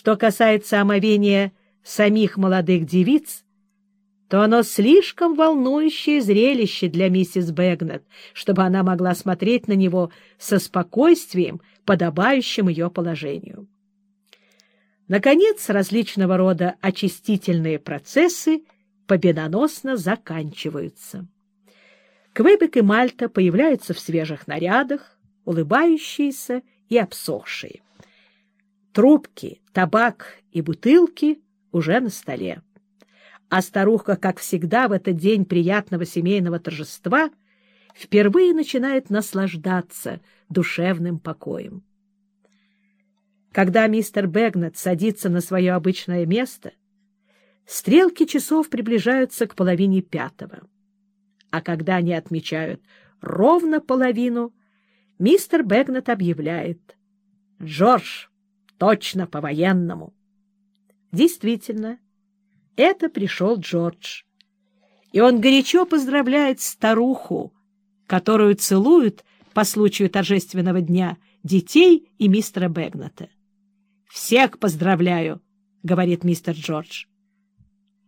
Что касается омовения самих молодых девиц, то оно слишком волнующее зрелище для миссис Бэгнет, чтобы она могла смотреть на него со спокойствием, подобающим ее положению. Наконец, различного рода очистительные процессы победоносно заканчиваются. Квебек и Мальта появляются в свежих нарядах, улыбающиеся и обсохшие. Трубки, табак и бутылки уже на столе а старуха, как всегда в этот день приятного семейного торжества, впервые начинает наслаждаться душевным покоем. Когда мистер Бэгнет садится на свое обычное место, стрелки часов приближаются к половине пятого. А когда они отмечают ровно половину, мистер Бэгнет объявляет «Джордж, точно по-военному». Действительно, это пришел Джордж. И он горячо поздравляет старуху, которую целуют по случаю торжественного дня детей и мистера Бэгната. «Всех поздравляю», — говорит мистер Джордж.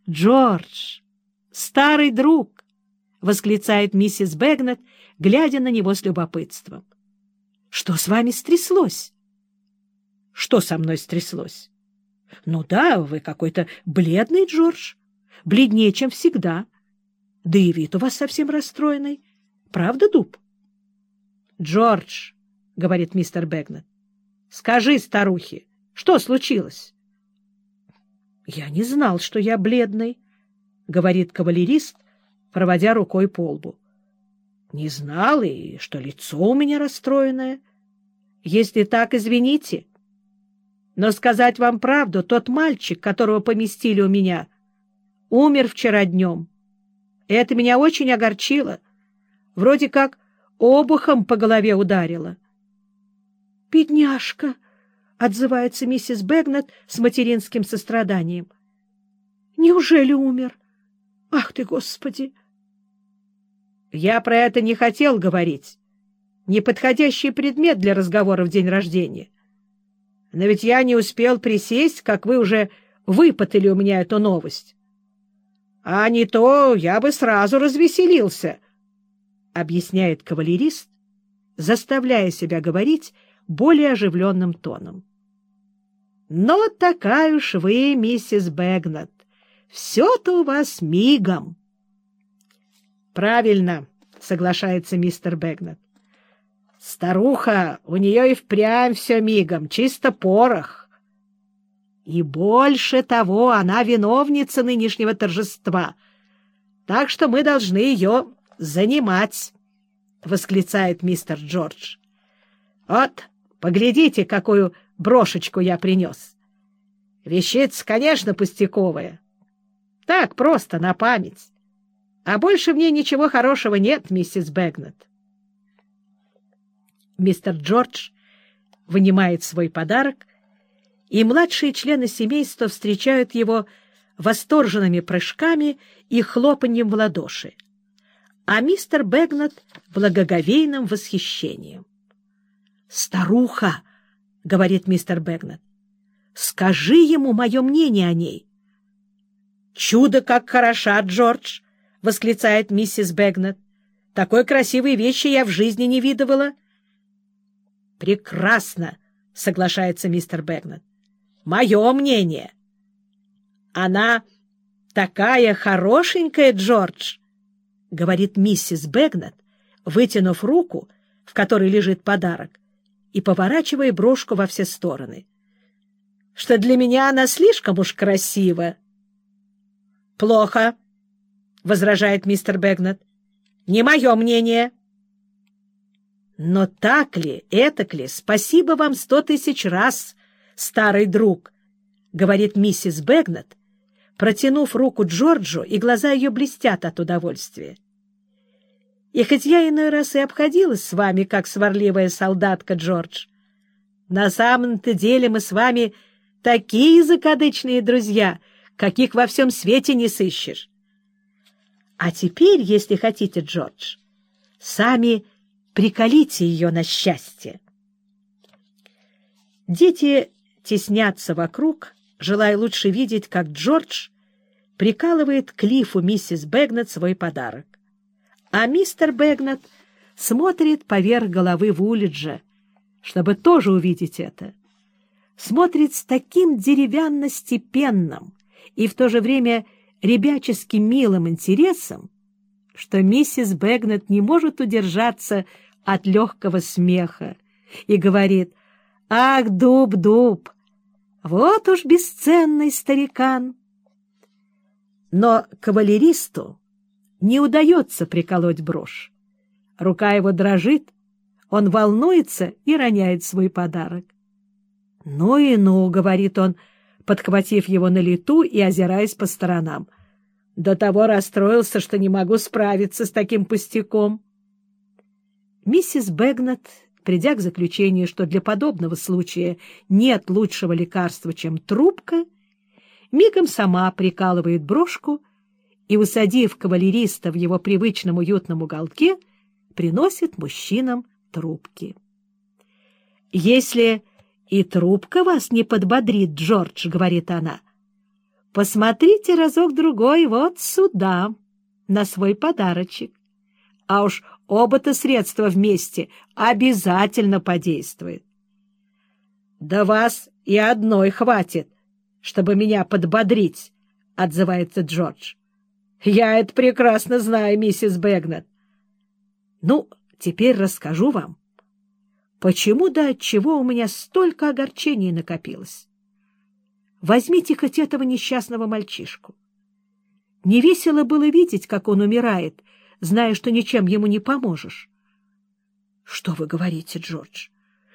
«Джордж, старый друг», — восклицает миссис Бэгнет, глядя на него с любопытством. «Что с вами стряслось?» «Что со мной стряслось?» — Ну да, вы какой-то бледный, Джордж. Бледнее, чем всегда. Да и вид у вас совсем расстроенный. Правда, Дуб? — Джордж, — говорит мистер Бэгнет, — скажи старухе, что случилось? — Я не знал, что я бледный, — говорит кавалерист, проводя рукой по лбу. — Не знал и что лицо у меня расстроенное. Если так, извините. — но сказать вам правду, тот мальчик, которого поместили у меня, умер вчера днем. Это меня очень огорчило. Вроде как обухом по голове ударило. — Бедняжка! — отзывается миссис Бэгнет с материнским состраданием. — Неужели умер? Ах ты, Господи! — Я про это не хотел говорить. Неподходящий предмет для разговора в день рождения. Но ведь я не успел присесть, как вы уже выпотали у меня эту новость. А не то я бы сразу развеселился, — объясняет кавалерист, заставляя себя говорить более оживленным тоном. Но такая уж вы, миссис Бэгнет, все-то у вас мигом. Правильно, — соглашается мистер Бэгнет. Старуха, у нее и впрямь все мигом, чисто порох. И больше того, она виновница нынешнего торжества, так что мы должны ее занимать, — восклицает мистер Джордж. — Вот, поглядите, какую брошечку я принес. Вещица, конечно, пустяковая. Так, просто, на память. А больше мне ничего хорошего нет, миссис Бэгнет. — Мистер Джордж вынимает свой подарок, и младшие члены семейства встречают его восторженными прыжками и хлопаньем в ладоши, а мистер Бэгнет — благоговейным восхищением. «Старуха!» — говорит мистер Бэгнет. «Скажи ему мое мнение о ней». «Чудо, как хороша, Джордж!» — восклицает миссис Бэгнет. «Такой красивой вещи я в жизни не видывала». Прекрасно, соглашается мистер Бэгнет. Мое мнение. Она такая хорошенькая, Джордж, говорит миссис Бэгнет, вытянув руку, в которой лежит подарок, и поворачивая брошку во все стороны. Что для меня она слишком уж красива. Плохо, возражает мистер Бэгнет. Не мое мнение. Но так ли, этак ли, спасибо вам сто тысяч раз, старый друг, — говорит миссис Бэгнет, протянув руку Джорджу, и глаза ее блестят от удовольствия. И хоть я иной раз и обходилась с вами, как сварливая солдатка Джордж, на самом-то деле мы с вами такие закадычные друзья, каких во всем свете не сыщешь. А теперь, если хотите, Джордж, сами приколите ее на счастье. Дети теснятся вокруг, желая лучше видеть, как Джордж прикалывает к миссис Бэгнет свой подарок. А мистер Бэгнет смотрит поверх головы Вулиджа, чтобы тоже увидеть это. Смотрит с таким деревянно-степенным и в то же время ребячески милым интересом, что миссис Бэгнет не может удержаться от легкого смеха и говорит «Ах, дуб-дуб, вот уж бесценный старикан!» Но кавалеристу не удается приколоть брошь. Рука его дрожит, он волнуется и роняет свой подарок. «Ну и ну», — говорит он, подхватив его на лету и озираясь по сторонам. «До того расстроился, что не могу справиться с таким пустяком». Миссис Бэгнет, придя к заключению, что для подобного случая нет лучшего лекарства, чем трубка, мигом сама прикалывает брошку и, усадив кавалериста в его привычном уютном уголке, приносит мужчинам трубки. «Если и трубка вас не подбодрит, Джордж», — говорит она, — «посмотрите разок-другой вот сюда, на свой подарочек. А уж оба-то средства вместе обязательно подействуют». «Да вас и одной хватит», чтобы меня подбодрить, — отзывается Джордж. — Я это прекрасно знаю, миссис Бэгнет. — Ну, теперь расскажу вам, почему да от чего у меня столько огорчений накопилось. Возьмите хоть этого несчастного мальчишку. Не весело было видеть, как он умирает, зная, что ничем ему не поможешь. — Что вы говорите, Джордж?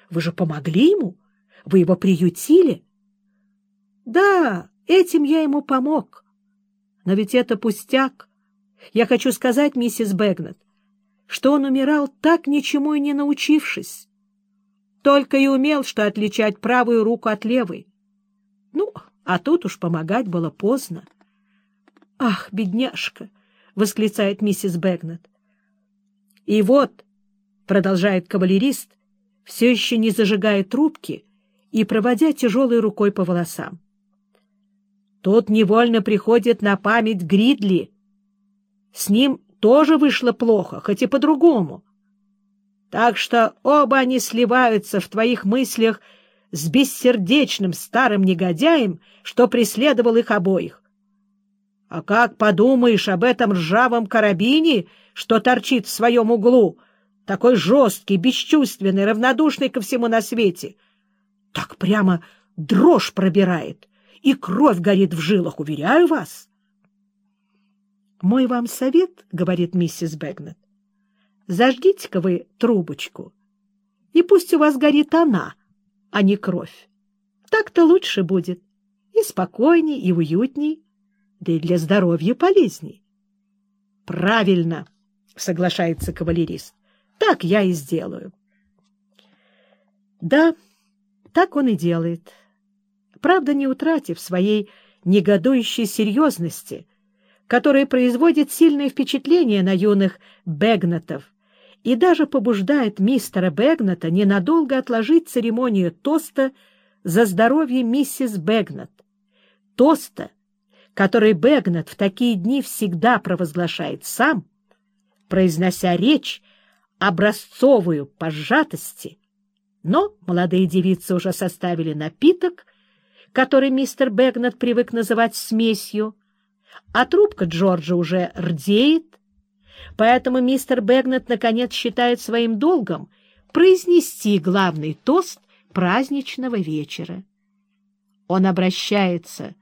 Вы же помогли ему? Вы его приютили? — да, этим я ему помог. Но ведь это пустяк. Я хочу сказать, миссис Бэгнет, что он умирал так ничему и не научившись. Только и умел, что отличать правую руку от левой. Ну, а тут уж помогать было поздно. — Ах, бедняжка! — восклицает миссис Бэгнет. — И вот, — продолжает кавалерист, все еще не зажигая трубки и проводя тяжелой рукой по волосам. Тут невольно приходит на память Гридли. С ним тоже вышло плохо, хоть и по-другому. Так что оба они сливаются в твоих мыслях с бессердечным старым негодяем, что преследовал их обоих. А как подумаешь об этом ржавом карабине, что торчит в своем углу, такой жесткий, бесчувственный, равнодушный ко всему на свете, так прямо дрожь пробирает и кровь горит в жилах, уверяю вас. — Мой вам совет, — говорит миссис Бэгнет, — зажгите-ка вы трубочку, и пусть у вас горит она, а не кровь. Так-то лучше будет, и спокойней, и уютней, да и для здоровья полезней. — Правильно, — соглашается кавалерист, — так я и сделаю. Да, так он и делает. — правда не утратив своей негодующей серьезности, которая производит сильное впечатление на юных Бэгнетов и даже побуждает мистера Бэгнета ненадолго отложить церемонию тоста за здоровье миссис Бэгнет. Тоста, который Бэгнет в такие дни всегда провозглашает сам, произнося речь, образцовую по сжатости, но молодые девицы уже составили напиток — который мистер Бэгнет привык называть смесью, а трубка Джорджа уже рдеет, поэтому мистер Бэгнет наконец считает своим долгом произнести главный тост праздничного вечера. Он обращается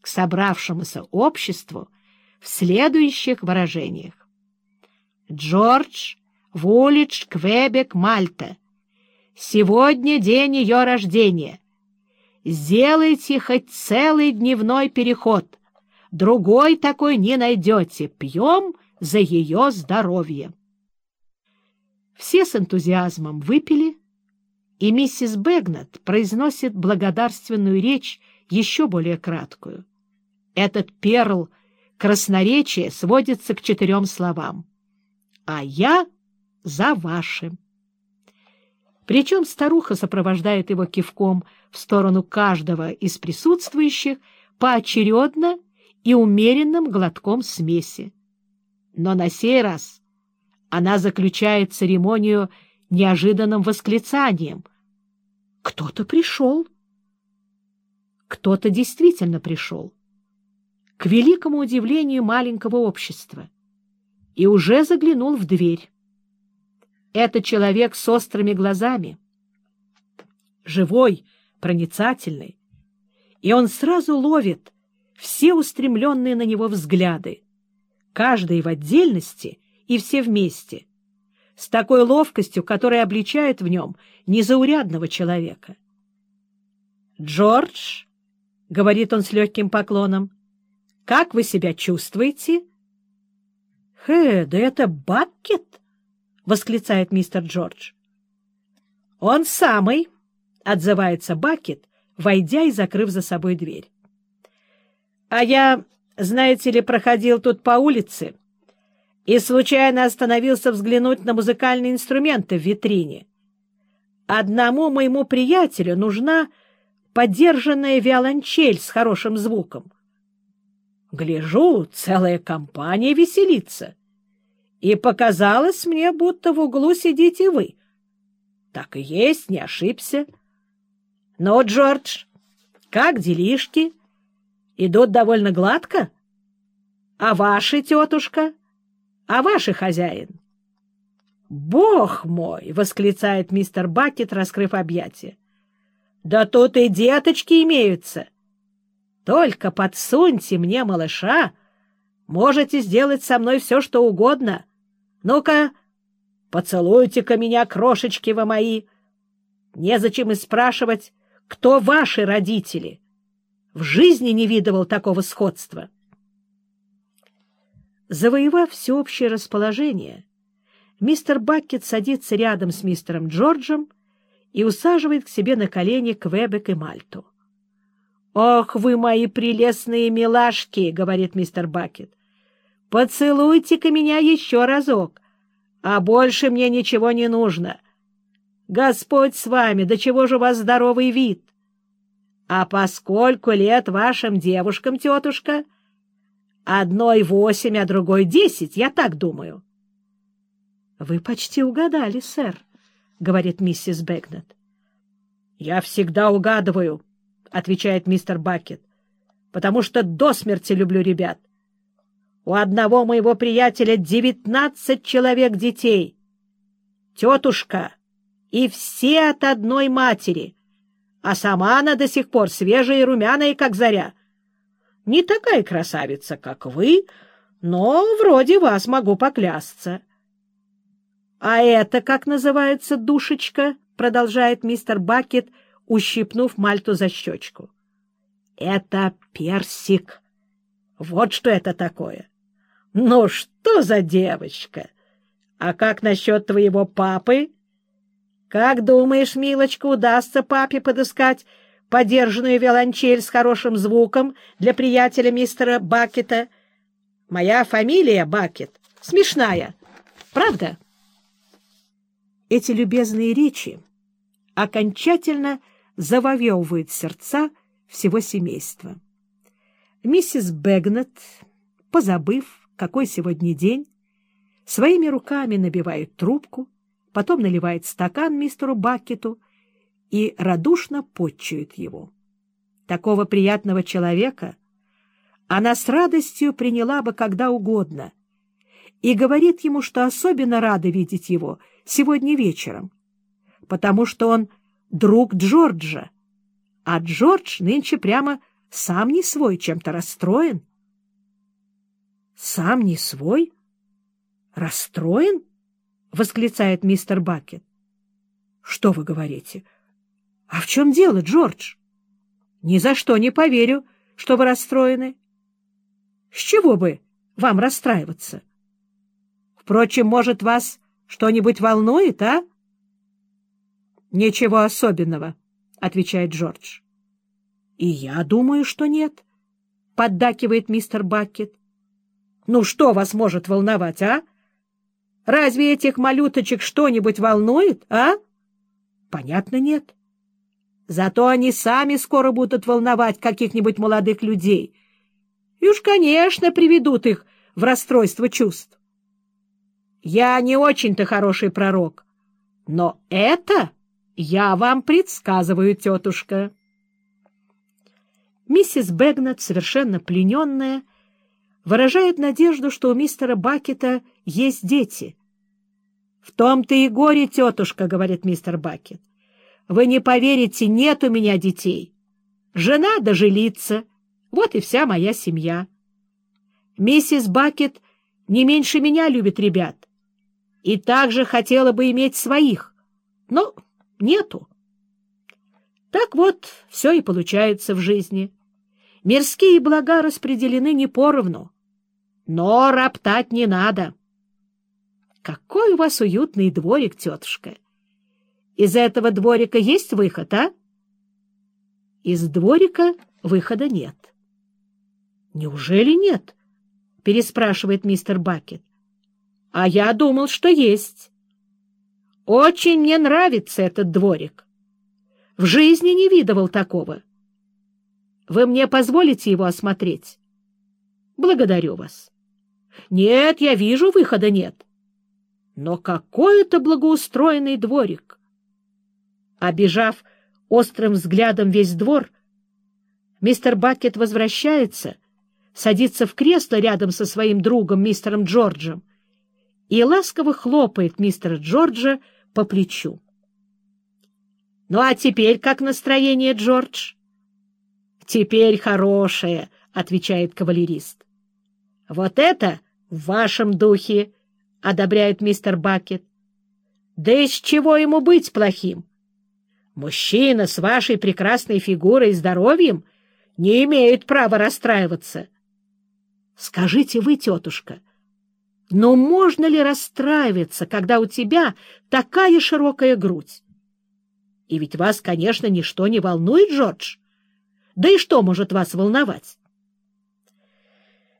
к собравшемуся обществу в следующих выражениях. Джордж, Вулидж, Квебек, Мальта. Сегодня день ее рождения — Сделайте хоть целый дневной переход. Другой такой не найдете. Пьем за ее здоровье. Все с энтузиазмом выпили, и миссис Бэгнет произносит благодарственную речь еще более краткую. Этот перл красноречия сводится к четырем словам. «А я за вашим». Причем старуха сопровождает его кивком в сторону каждого из присутствующих поочередно и умеренным глотком смеси. Но на сей раз она заключает церемонию неожиданным восклицанием. «Кто-то пришел!» Кто-то действительно пришел. К великому удивлению маленького общества. И уже заглянул в дверь. Это человек с острыми глазами. Живой, проницательный. И он сразу ловит все устремленные на него взгляды. Каждый в отдельности и все вместе. С такой ловкостью, которая обличает в нем незаурядного человека. «Джордж», — говорит он с легким поклоном, — «как вы себя чувствуете?» «Хэ, да это Баккет!» восклицает мистер Джордж. «Он самый!» — отзывается Бакет, войдя и закрыв за собой дверь. «А я, знаете ли, проходил тут по улице и случайно остановился взглянуть на музыкальные инструменты в витрине. Одному моему приятелю нужна подержанная виолончель с хорошим звуком. Гляжу, целая компания веселится и показалось мне, будто в углу сидите вы. Так и есть, не ошибся. Но, Джордж, как делишки? Идут довольно гладко? А ваши, тетушка? А ваши хозяин? «Бог мой!» — восклицает мистер Бакет, раскрыв объятия. «Да тут и деточки имеются! Только подсуньте мне малыша, можете сделать со мной все, что угодно. Ну-ка, поцелуйте-ка меня, крошечки вы мои. Незачем и спрашивать, кто ваши родители. В жизни не видывал такого сходства. Завоевав всеобщее расположение, мистер Баккет садится рядом с мистером Джорджем и усаживает к себе на колени Квебек и Мальту. «Ох, вы мои прелестные милашки!» — говорит мистер Бакет. Поцелуйте-ка меня еще разок, а больше мне ничего не нужно. Господь с вами, до чего же у вас здоровый вид? А поскольку лет вашим девушкам, тетушка, одной восемь, а другой десять, я так думаю. — Вы почти угадали, сэр, — говорит миссис Бэгнет. — Я всегда угадываю, — отвечает мистер Бакет, — потому что до смерти люблю ребят. У одного моего приятеля девятнадцать человек детей. Тетушка, и все от одной матери, а сама она до сих пор свежая и румяная, как заря. Не такая красавица, как вы, но вроде вас могу поклясться. — А это как называется душечка? — продолжает мистер Бакет, ущипнув Мальту за щечку. — Это персик. Вот что это такое. Ну, что за девочка? А как насчет твоего папы? Как думаешь, милочка, удастся папе подыскать подержанную виолончель с хорошим звуком для приятеля мистера Бакета? Моя фамилия Бакет. Смешная. Правда? Эти любезные речи окончательно завовевывают сердца всего семейства. Миссис Бэгнет, позабыв какой сегодня день, своими руками набивает трубку, потом наливает стакан мистеру Бакету и радушно подчует его. Такого приятного человека она с радостью приняла бы когда угодно и говорит ему, что особенно рада видеть его сегодня вечером, потому что он друг Джорджа, а Джордж нынче прямо сам не свой, чем-то расстроен. Сам не свой? Расстроен? — восклицает мистер Бакет. — Что вы говорите? — А в чем дело, Джордж? — Ни за что не поверю, что вы расстроены. — С чего бы вам расстраиваться? Впрочем, может, вас что-нибудь волнует, а? — Ничего особенного, — отвечает Джордж. — И я думаю, что нет, — поддакивает мистер Бакет. Ну, что вас может волновать, а? Разве этих малюточек что-нибудь волнует, а? — Понятно, нет. Зато они сами скоро будут волновать каких-нибудь молодых людей. И уж, конечно, приведут их в расстройство чувств. Я не очень-то хороший пророк, но это я вам предсказываю, тетушка. Миссис Бэгнет, совершенно плененная, выражает надежду, что у мистера Бакета есть дети. — В том-то и горе, тетушка, — говорит мистер Бакет. — Вы не поверите, нет у меня детей. Жена дожилится, вот и вся моя семья. Миссис Бакет не меньше меня любит ребят и также хотела бы иметь своих, но нету. Так вот все и получается в жизни. Мирские блага распределены не поровну. Но роптать не надо. Какой у вас уютный дворик, тетушка! Из этого дворика есть выход, а? Из дворика выхода нет. Неужели нет? Переспрашивает мистер Бакет. А я думал, что есть. Очень мне нравится этот дворик. В жизни не видывал такого. Вы мне позволите его осмотреть? Благодарю вас. Нет, я вижу, выхода нет. Но какой это благоустроенный дворик! Обежав острым взглядом весь двор, мистер Бакет возвращается, садится в кресло рядом со своим другом, мистером Джорджем, и ласково хлопает мистера Джорджа по плечу. — Ну а теперь как настроение, Джордж? — Теперь хорошее, — отвечает кавалерист. — Вот это в вашем духе, — одобряет мистер Бакет. — Да из чего ему быть плохим? Мужчина с вашей прекрасной фигурой и здоровьем не имеет права расстраиваться. — Скажите вы, тетушка, но можно ли расстраиваться, когда у тебя такая широкая грудь? И ведь вас, конечно, ничто не волнует, Джордж. Да и что может вас волновать?